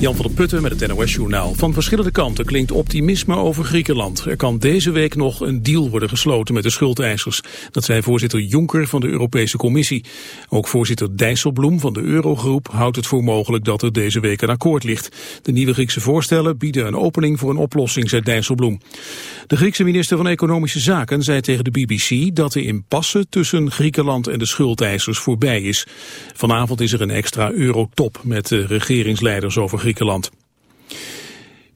Jan van der Putten met het NOS-journaal. Van verschillende kanten klinkt optimisme over Griekenland. Er kan deze week nog een deal worden gesloten met de schuldeisers. Dat zei voorzitter Juncker van de Europese Commissie. Ook voorzitter Dijsselbloem van de Eurogroep houdt het voor mogelijk dat er deze week een akkoord ligt. De nieuwe Griekse voorstellen bieden een opening voor een oplossing, zei Dijsselbloem. De Griekse minister van Economische Zaken zei tegen de BBC dat de impasse tussen Griekenland en de schuldeisers voorbij is. Vanavond is er een extra eurotop met de regeringsleiders over Griekenland.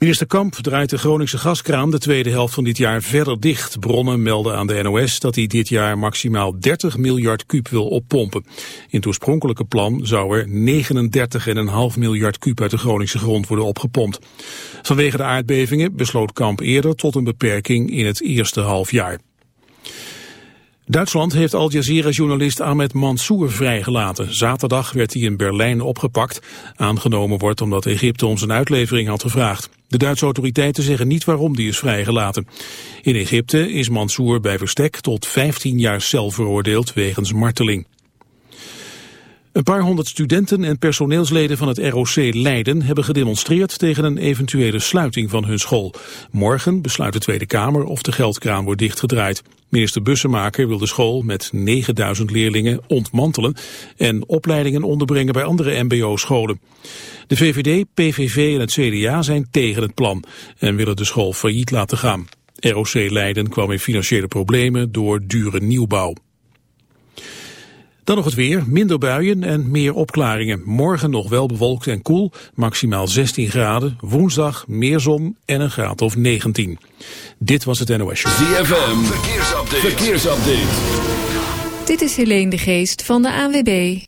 Minister Kamp draait de Groningse gaskraan de tweede helft van dit jaar verder dicht. Bronnen melden aan de NOS dat hij dit jaar maximaal 30 miljard kuub wil oppompen. In het oorspronkelijke plan zou er 39,5 miljard kuub uit de Groningse grond worden opgepompt. Vanwege de aardbevingen besloot Kamp eerder tot een beperking in het eerste halfjaar. Duitsland heeft Al Jazeera-journalist Ahmed Mansour vrijgelaten. Zaterdag werd hij in Berlijn opgepakt. Aangenomen wordt omdat Egypte om zijn uitlevering had gevraagd. De Duitse autoriteiten zeggen niet waarom die is vrijgelaten. In Egypte is Mansour bij verstek tot 15 jaar cel veroordeeld wegens marteling. Een paar honderd studenten en personeelsleden van het ROC Leiden hebben gedemonstreerd tegen een eventuele sluiting van hun school. Morgen besluit de Tweede Kamer of de geldkraan wordt dichtgedraaid. Minister Bussemaker wil de school met 9000 leerlingen ontmantelen en opleidingen onderbrengen bij andere mbo-scholen. De VVD, PVV en het CDA zijn tegen het plan en willen de school failliet laten gaan. ROC Leiden kwam in financiële problemen door dure nieuwbouw. Dan nog het weer, minder buien en meer opklaringen. Morgen nog wel bewolkt en koel, maximaal 16 graden. Woensdag meer zon en een graad of 19. Dit was het NOS Show. ZFM, verkeersupdate. verkeersupdate. Dit is Helene de Geest van de ANWB.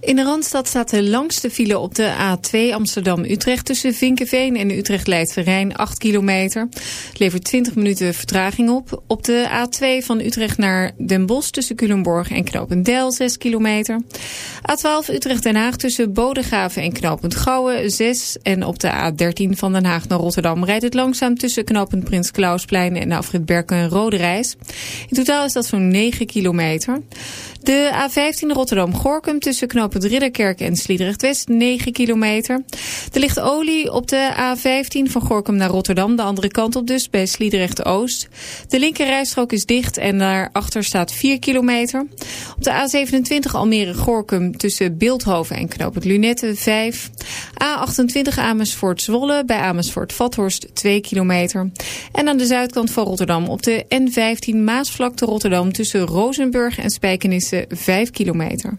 In de Randstad staat de langste file op de A2 Amsterdam-Utrecht... tussen Vinkenveen en Utrecht-Leidse Rijn, 8 kilometer. Het levert 20 minuten vertraging op. Op de A2 van Utrecht naar Den Bosch tussen Culemborg en Knopendel, 6 kilometer. A12 Utrecht-Den Haag tussen Bodegraven en Knopend Gouwen, 6. En op de A13 van Den Haag naar Rotterdam rijdt het langzaam... tussen Knopend Prins Klausplein en Afrit Berken en Rode Reis. In totaal is dat zo'n 9 kilometer. De A15 Rotterdam-Gorkum tussen knooppunt Ridderkerk en Sliedrecht-West 9 kilometer. Er ligt olie op de A15 van Gorkum naar Rotterdam, de andere kant op dus, bij Sliedrecht-Oost. De linkerrijstrook is dicht en daarachter staat 4 kilometer. Op de A27 Almere-Gorkum tussen Beeldhoven en knooppunt Lunette 5. A28 Amersfoort-Zwolle bij Amersfoort-Vathorst 2 kilometer. En aan de zuidkant van Rotterdam op de N15 Maasvlakte Rotterdam tussen Rozenburg en Spijkenisse 5 kilometer.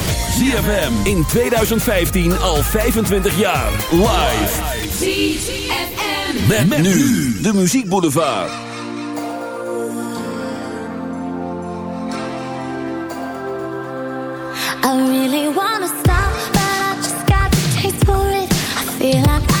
ZFM in 2015 al 25 jaar. Live. ZFM. Met, met nu de Muziek Boulevard. I really wanna stop, but I just got the taste for it. I feel like I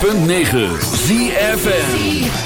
106.9 ZFN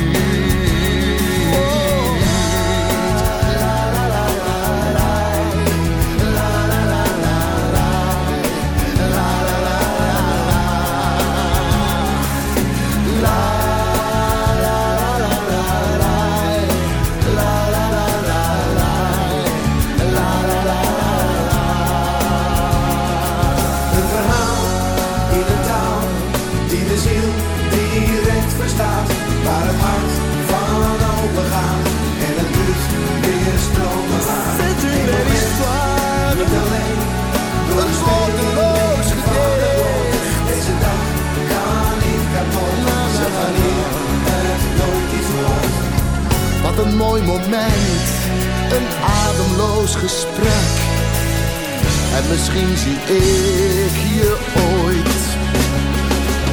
ademloos gesprek. En misschien zie ik je ooit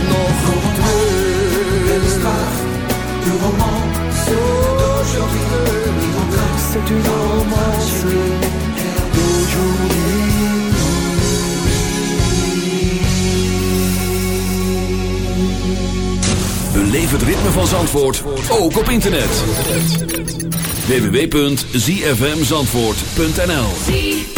nog terug. Du romance d'aujourd'hui, c'est une romance d'aujourd'hui. Beleef het ritme van Zandvoort, ook op internet. www.zfmzandvoort.nl